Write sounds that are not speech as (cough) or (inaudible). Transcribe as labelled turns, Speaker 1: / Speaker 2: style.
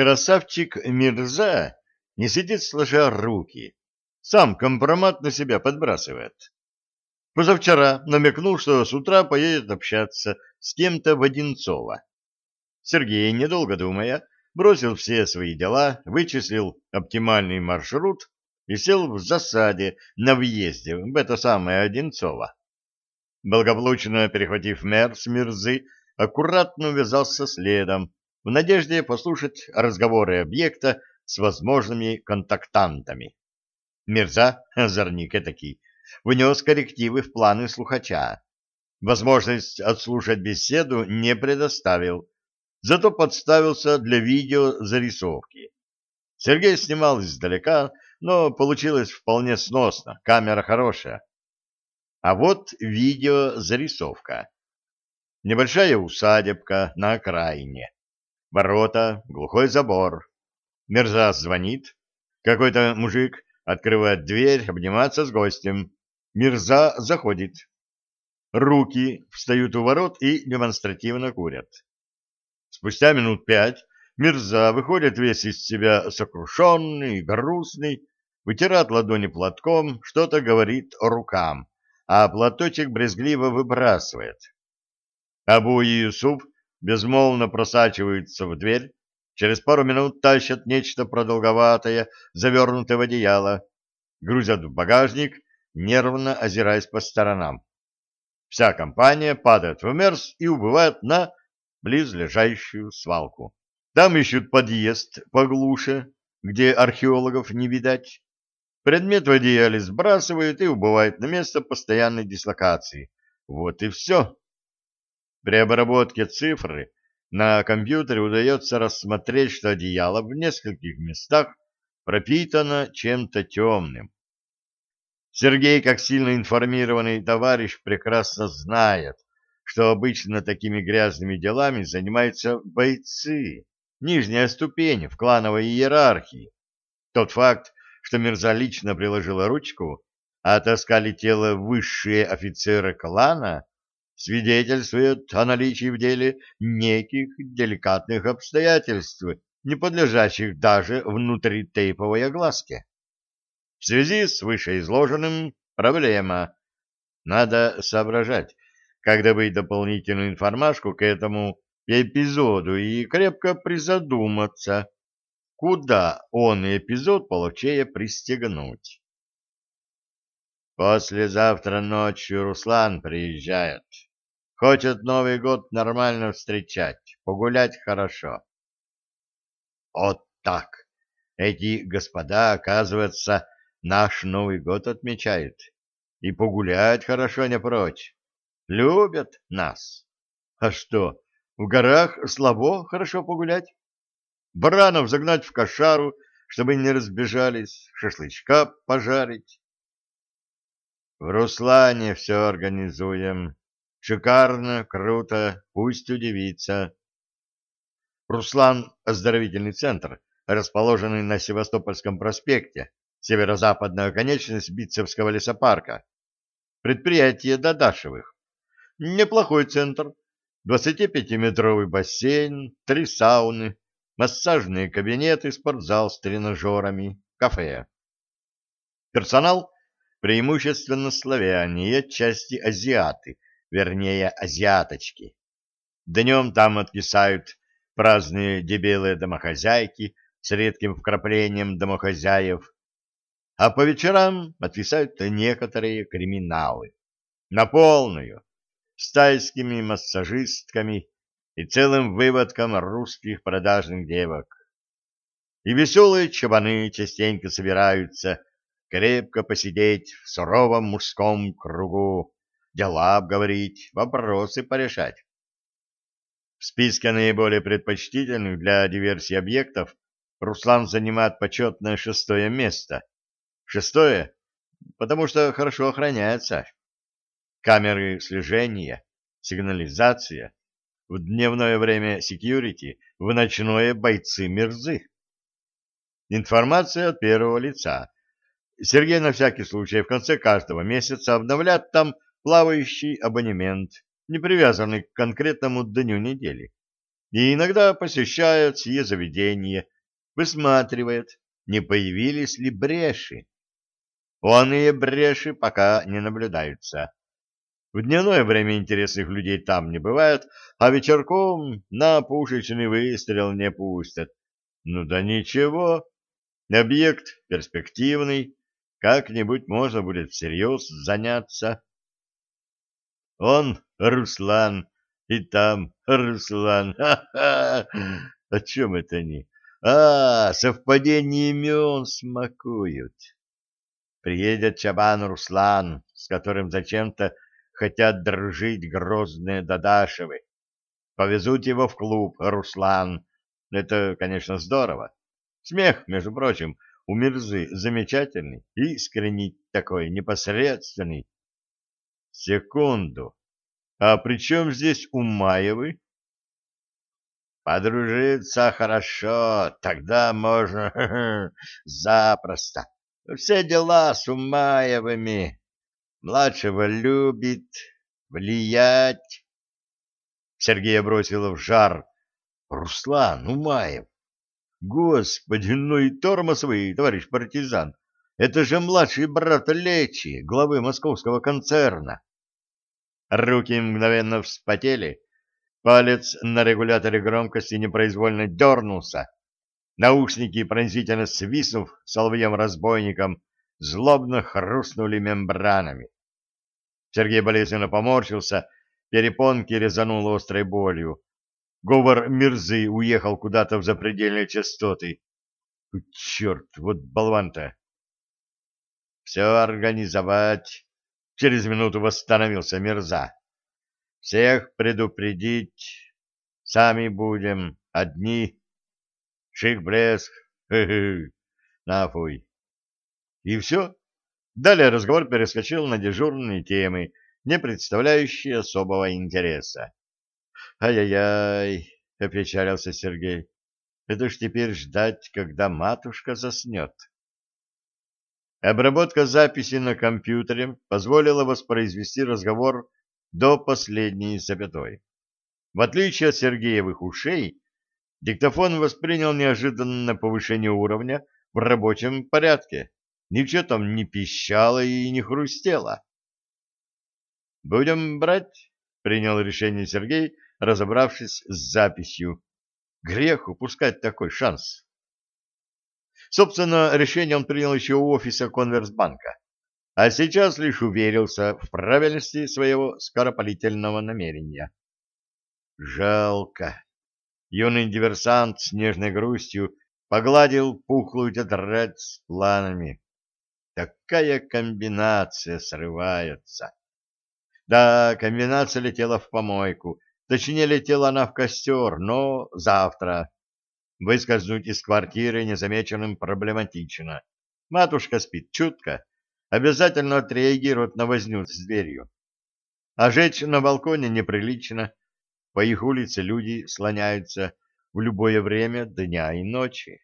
Speaker 1: Красавчик Мирза не сидит сложа руки, сам компромат на себя подбрасывает. Позавчера намекнул, что с утра поедет общаться с кем-то в Одинцово. Сергей, недолго думая, бросил все свои дела, вычислил оптимальный маршрут и сел в засаде на въезде в это самое Одинцово. Благополучно перехватив мэр с Мирзы, аккуратно увязался следом, в надежде послушать разговоры объекта с возможными контактантами. Мирза, озорник этакий, внес коррективы в планы слухача. Возможность отслушать беседу не предоставил, зато подставился для видеозарисовки. Сергей снимал издалека, но получилось вполне сносно, камера хорошая. А вот видеозарисовка. Небольшая усадебка на окраине. Ворота, глухой забор. Мерзас звонит. Какой-то мужик открывает дверь, обниматься с гостем. Мирза заходит. Руки встают у ворот и демонстративно курят. Спустя минут пять Мирза выходит весь из себя сокрушенный, грустный, вытирает ладони платком, что-то говорит рукам, а платочек брезгливо выбрасывает. Абу и Юсуф безмолвно просачиваются в дверь, через пару минут тащат нечто продолговатое, завернутое в одеяло, грузят в багажник, нервно озираясь по сторонам. Вся компания падает в мерз и убывает на близлежащую свалку. Там ищут подъезд поглуше, где археологов не видать. Предмет в одеяле сбрасывают и убывает на место постоянной дислокации. Вот и все. При обработке цифры на компьютере удается рассмотреть, что одеяло в нескольких местах пропитано чем-то темным. Сергей, как сильно информированный товарищ, прекрасно знает, что обычно такими грязными делами занимаются бойцы, нижняя ступень в клановой иерархии. Тот факт, что Мирза лично приложила ручку, а отаскали тело высшие офицеры клана, свидетельствует о наличии в деле неких деликатных обстоятельств, не подлежащих даже внутритейповой огласке. В связи с вышеизложенным проблема. Надо соображать, как добыть дополнительную информашку к этому эпизоду и крепко призадуматься, куда он эпизод половчее пристегнуть. Послезавтра ночью Руслан приезжает. Хочет Новый год нормально встречать, погулять хорошо. Вот так. Эти господа, оказывается, наш Новый год отмечают. И погулять хорошо не прочь. Любят нас. А что, в горах слабо хорошо погулять? Баранов загнать в кошару, чтобы не разбежались, шашлычка пожарить. В Руслане все организуем. Шикарно, круто, пусть удивится. Руслан — оздоровительный центр, расположенный на Севастопольском проспекте, северо-западная конечность Битцевского лесопарка. Предприятие Дадашевых. Неплохой центр. 25-метровый бассейн, три сауны, массажные кабинеты, спортзал с тренажерами, кафе. Персонал преимущественно славяне и отчасти азиаты — вернее, азиаточки. Днем там откисают праздные дебелые домохозяйки с редким вкраплением домохозяев, а по вечерам отвисают некоторые криминалы. На полную, с тайскими массажистками и целым выводком русских продажных девок. И веселые чабаны частенько собираются крепко посидеть в суровом мужском кругу, дела обговорить, вопросы порешать. В списке наиболее предпочтительных для диверсии объектов Руслан занимает почетное шестое место. Шестое, потому что хорошо охраняется. Камеры слежения, сигнализация, в дневное время секьюрити, в ночное бойцы мерзы. Информация от первого лица. Сергей на всякий случай в конце каждого месяца обновляет там плавающий абонемент, не привязанный к конкретному дню недели. и иногда посещает сие заведение, высматривает, не появились ли бреши. Оные бреши пока не наблюдаются. В дневное время интересных людей там не бывает, а вечерком на пушечный выстрел не пустят. Ну да ничего, объект перспективный, как-нибудь можно будет всерьез заняться. Он, Руслан, и там Руслан. (laughs) Ха-ха! О чем это они? А, совпадение имен смакуют. Приедет Чабан Руслан, с которым зачем-то хотят дружить грозные Дадашевы. Повезут его в клуб Руслан. Это, конечно, здорово. Смех, между прочим, у Мирзы замечательный, искренний такой, непосредственный. Секунду. А при чем здесь Умаевы? Подружиться хорошо, тогда можно (laughs) запросто. Все дела с Умаевыми. Младшего любит, влиять. Сергея бросила в жар. Руслан Умаев. Господи, ну и тормоз вы, товарищ партизан. Это же младший брат Лечи, главы московского концерна. Руки мгновенно вспотели, палец на регуляторе громкости непроизвольно дернулся. Наушники, пронзительно свистнув соловьем-разбойником, злобно хрустнули мембранами. Сергей болезненно поморщился, перепонки резанул острой болью. Говор Мирзы уехал куда-то в запредельные частоты. Черт, вот болван-то! Все организовать. Через минуту восстановился Мирза. Всех предупредить. Сами будем одни. Шик-блеск. Нафуй. И все. Далее разговор перескочил на дежурные темы, не представляющие особого интереса. «Ай-яй-яй!» — опечалился Сергей. «Это ж теперь ждать, когда матушка заснет». Обработка записи на компьютере позволила воспроизвести разговор до последней запятой. В отличие от Сергеевых ушей, диктофон воспринял неожиданное повышение уровня в рабочем порядке. Ничего там не пищало и не хрустело. «Будем брать?» — принял решение Сергей, разобравшись с записью. Грех упускать такой шанс. Собственно, решение он принял еще у офиса Конверсбанка, а сейчас лишь уверился в правильности своего скоропалительного намерения. Жалко. Юный диверсант с нежной грустью погладил пухлую тетрадь с планами. Такая комбинация срывается. Да, комбинация летела в помойку. Точнее, летела она в костер, но завтра. Выскользнуть из квартиры незамеченным проблематично. Матушка спит чутко, обязательно отреагирует на возню с дверью. А жечь на балконе неприлично. По их улице люди слоняются в любое время дня и ночи.